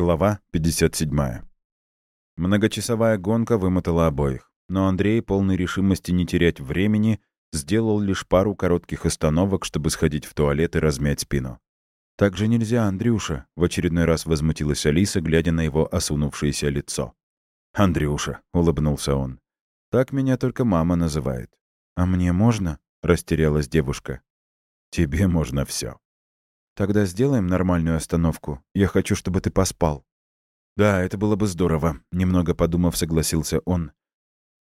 Глава 57. Многочасовая гонка вымотала обоих, но Андрей, полный решимости не терять времени, сделал лишь пару коротких остановок, чтобы сходить в туалет и размять спину. «Так же нельзя, Андрюша», — в очередной раз возмутилась Алиса, глядя на его осунувшееся лицо. «Андрюша», — улыбнулся он. «Так меня только мама называет». «А мне можно?» — растерялась девушка. «Тебе можно все. Тогда сделаем нормальную остановку. Я хочу, чтобы ты поспал». «Да, это было бы здорово», — немного подумав, согласился он.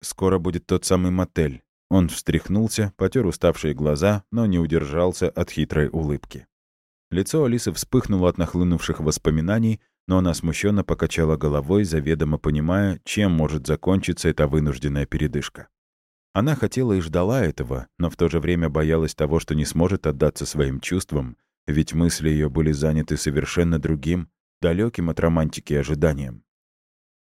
«Скоро будет тот самый мотель». Он встряхнулся, потер уставшие глаза, но не удержался от хитрой улыбки. Лицо Алисы вспыхнуло от нахлынувших воспоминаний, но она смущенно покачала головой, заведомо понимая, чем может закончиться эта вынужденная передышка. Она хотела и ждала этого, но в то же время боялась того, что не сможет отдаться своим чувствам, ведь мысли ее были заняты совершенно другим, далеким от романтики ожиданием.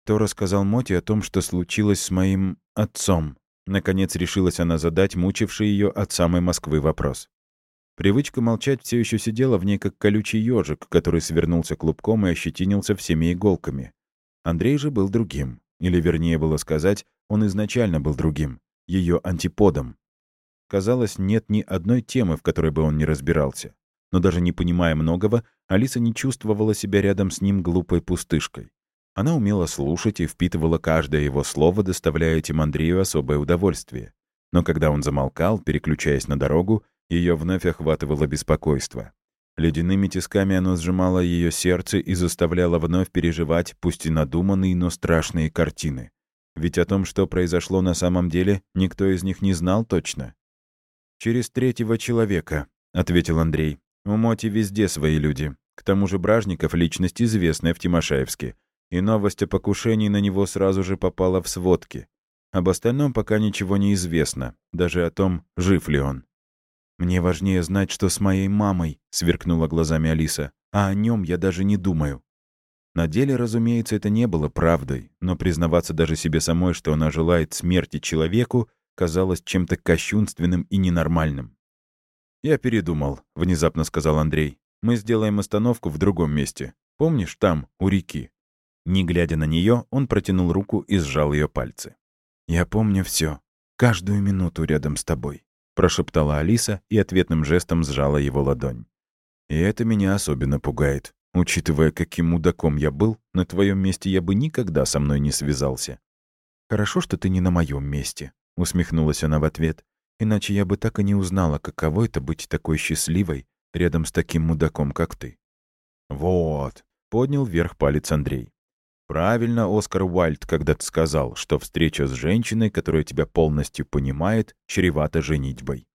То рассказал Моти о том, что случилось с моим отцом. Наконец решилась она задать мучивший ее от самой Москвы вопрос. Привычка молчать все еще сидела в ней, как колючий ежик, который свернулся клубком и ощетинился всеми иголками. Андрей же был другим. Или, вернее было сказать, он изначально был другим, ее антиподом. Казалось, нет ни одной темы, в которой бы он не разбирался но даже не понимая многого, Алиса не чувствовала себя рядом с ним глупой пустышкой. Она умела слушать и впитывала каждое его слово, доставляя этим Андрею особое удовольствие. Но когда он замолкал, переключаясь на дорогу, ее вновь охватывало беспокойство. Ледяными тисками оно сжимало ее сердце и заставляло вновь переживать, пусть и надуманные, но страшные картины. Ведь о том, что произошло на самом деле, никто из них не знал точно. «Через третьего человека», — ответил Андрей. У Моти везде свои люди. К тому же Бражников — личность известная в Тимошаевске. И новость о покушении на него сразу же попала в сводки. Об остальном пока ничего не известно, даже о том, жив ли он. «Мне важнее знать, что с моей мамой», — сверкнула глазами Алиса, «а о нем я даже не думаю». На деле, разумеется, это не было правдой, но признаваться даже себе самой, что она желает смерти человеку, казалось чем-то кощунственным и ненормальным. «Я передумал», — внезапно сказал Андрей. «Мы сделаем остановку в другом месте. Помнишь, там, у реки?» Не глядя на нее, он протянул руку и сжал ее пальцы. «Я помню все, каждую минуту рядом с тобой», — прошептала Алиса и ответным жестом сжала его ладонь. «И это меня особенно пугает. Учитывая, каким мудаком я был, на твоем месте я бы никогда со мной не связался». «Хорошо, что ты не на моем месте», — усмехнулась она в ответ. Иначе я бы так и не узнала, каково это быть такой счастливой рядом с таким мудаком, как ты. Вот, поднял вверх палец Андрей. Правильно Оскар Уальд когда-то сказал, что встреча с женщиной, которая тебя полностью понимает, чревата женитьбой.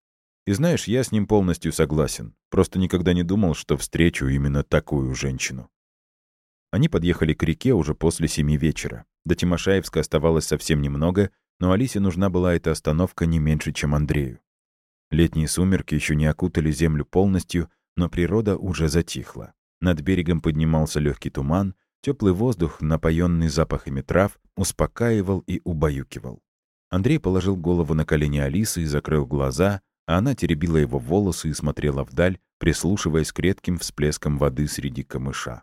И знаешь, я с ним полностью согласен. Просто никогда не думал, что встречу именно такую женщину. Они подъехали к реке уже после семи вечера. До Тимошаевска оставалось совсем немного, но Алисе нужна была эта остановка не меньше, чем Андрею. Летние сумерки еще не окутали землю полностью, но природа уже затихла. Над берегом поднимался легкий туман, теплый воздух, напоенный запахами трав, успокаивал и убаюкивал. Андрей положил голову на колени Алисы и закрыл глаза, а она теребила его волосы и смотрела вдаль, прислушиваясь к редким всплескам воды среди камыша.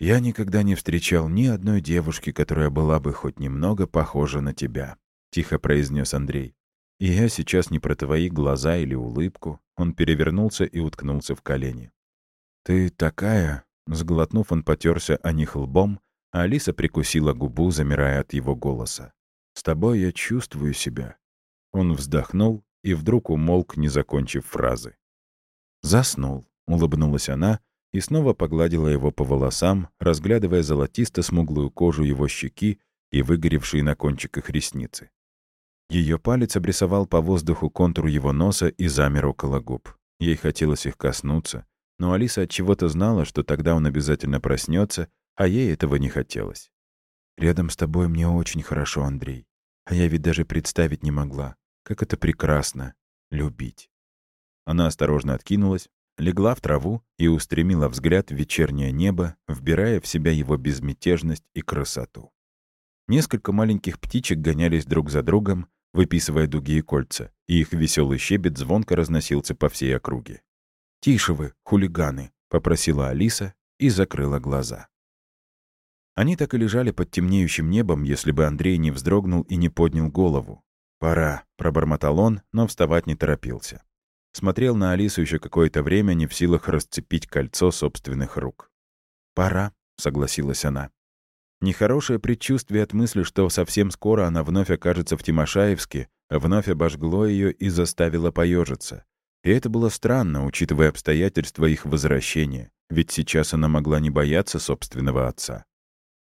«Я никогда не встречал ни одной девушки, которая была бы хоть немного похожа на тебя», — тихо произнес Андрей. «И я сейчас не про твои глаза или улыбку». Он перевернулся и уткнулся в колени. «Ты такая...» Сглотнув, он потерся о них лбом, а Алиса прикусила губу, замирая от его голоса. «С тобой я чувствую себя». Он вздохнул и вдруг умолк, не закончив фразы. «Заснул», — улыбнулась она, и снова погладила его по волосам, разглядывая золотисто-смуглую кожу его щеки и выгоревшие на кончиках ресницы. Ее палец обрисовал по воздуху контур его носа и замер около губ. Ей хотелось их коснуться, но Алиса от чего то знала, что тогда он обязательно проснется, а ей этого не хотелось. «Рядом с тобой мне очень хорошо, Андрей. А я ведь даже представить не могла, как это прекрасно — любить». Она осторожно откинулась, легла в траву и устремила взгляд в вечернее небо, вбирая в себя его безмятежность и красоту. Несколько маленьких птичек гонялись друг за другом, выписывая дуги и кольца, и их веселый щебет звонко разносился по всей округе. «Тише вы, хулиганы!» — попросила Алиса и закрыла глаза. Они так и лежали под темнеющим небом, если бы Андрей не вздрогнул и не поднял голову. «Пора», — пробормотал он, но вставать не торопился. Смотрел на Алису еще какое-то время, не в силах расцепить кольцо собственных рук. «Пора», — согласилась она. Нехорошее предчувствие от мысли, что совсем скоро она вновь окажется в Тимошаевске, вновь обожгло ее и заставило поежиться. И это было странно, учитывая обстоятельства их возвращения, ведь сейчас она могла не бояться собственного отца.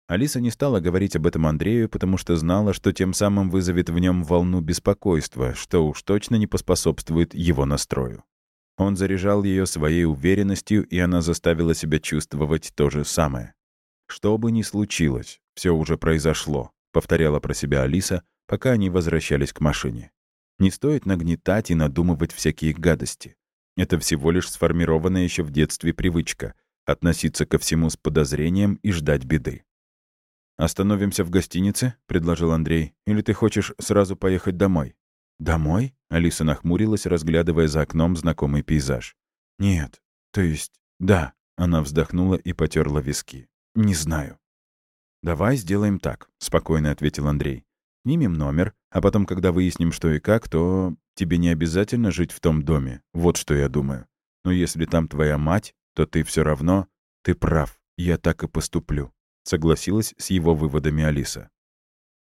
Алиса не стала говорить об этом Андрею, потому что знала, что тем самым вызовет в нем волну беспокойства, что уж точно не поспособствует его настрою. Он заряжал ее своей уверенностью, и она заставила себя чувствовать то же самое. «Что бы ни случилось, все уже произошло», — повторяла про себя Алиса, пока они возвращались к машине. «Не стоит нагнетать и надумывать всякие гадости. Это всего лишь сформированная еще в детстве привычка — относиться ко всему с подозрением и ждать беды. «Остановимся в гостинице?» — предложил Андрей. «Или ты хочешь сразу поехать домой?» «Домой?» — Алиса нахмурилась, разглядывая за окном знакомый пейзаж. «Нет. То есть, да». Она вздохнула и потерла виски. «Не знаю». «Давай сделаем так», — спокойно ответил Андрей. «Снимем номер, а потом, когда выясним, что и как, то тебе не обязательно жить в том доме. Вот что я думаю. Но если там твоя мать, то ты все равно... Ты прав, я так и поступлю», — согласилась с его выводами Алиса.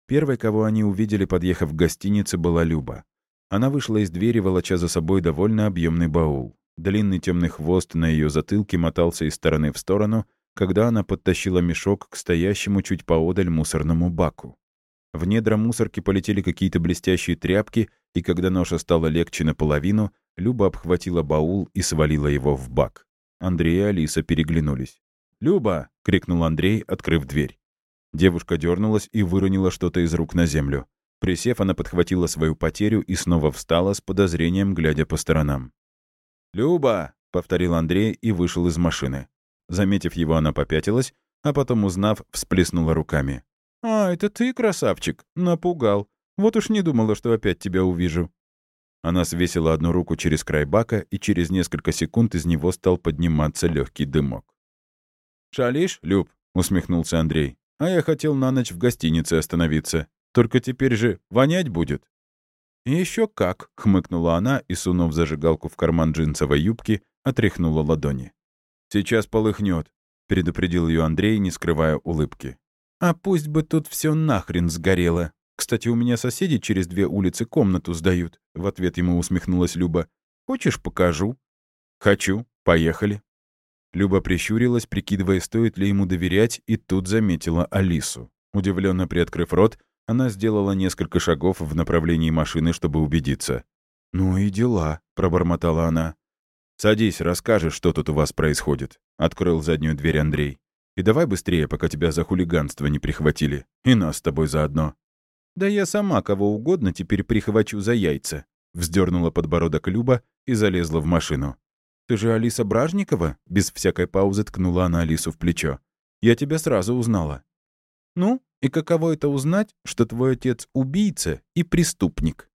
Первой, кого они увидели, подъехав к гостинице, была Люба. Она вышла из двери, волоча за собой довольно объемный баул. Длинный темный хвост на ее затылке мотался из стороны в сторону, когда она подтащила мешок к стоящему чуть поодаль мусорному баку. В недра мусорки полетели какие-то блестящие тряпки, и когда ноша стала легче наполовину, Люба обхватила баул и свалила его в бак. Андрей и Алиса переглянулись. «Люба!» — крикнул Андрей, открыв дверь. Девушка дернулась и выронила что-то из рук на землю. Присев, она подхватила свою потерю и снова встала с подозрением, глядя по сторонам. «Люба!» — повторил Андрей и вышел из машины. Заметив его, она попятилась, а потом, узнав, всплеснула руками. «А, это ты, красавчик? Напугал. Вот уж не думала, что опять тебя увижу». Она свесила одну руку через край бака, и через несколько секунд из него стал подниматься легкий дымок. «Шалишь, Люб?» — усмехнулся Андрей. «А я хотел на ночь в гостинице остановиться. Только теперь же вонять будет». Еще как!» — хмыкнула она и, сунув зажигалку в карман джинсовой юбки, отряхнула ладони. «Сейчас полыхнет», — предупредил ее Андрей, не скрывая улыбки. «А пусть бы тут все нахрен сгорело. Кстати, у меня соседи через две улицы комнату сдают», — в ответ ему усмехнулась Люба. «Хочешь, покажу?» «Хочу. Поехали». Люба прищурилась, прикидывая, стоит ли ему доверять, и тут заметила Алису. Удивленно приоткрыв рот, она сделала несколько шагов в направлении машины, чтобы убедиться. «Ну и дела», — пробормотала она. «Садись, расскажешь, что тут у вас происходит», — открыл заднюю дверь Андрей. «И давай быстрее, пока тебя за хулиганство не прихватили. И нас с тобой заодно». «Да я сама кого угодно теперь прихвачу за яйца», — вздернула подбородок Люба и залезла в машину. «Ты же Алиса Бражникова?» — без всякой паузы ткнула она Алису в плечо. «Я тебя сразу узнала». «Ну, и каково это узнать, что твой отец убийца и преступник?»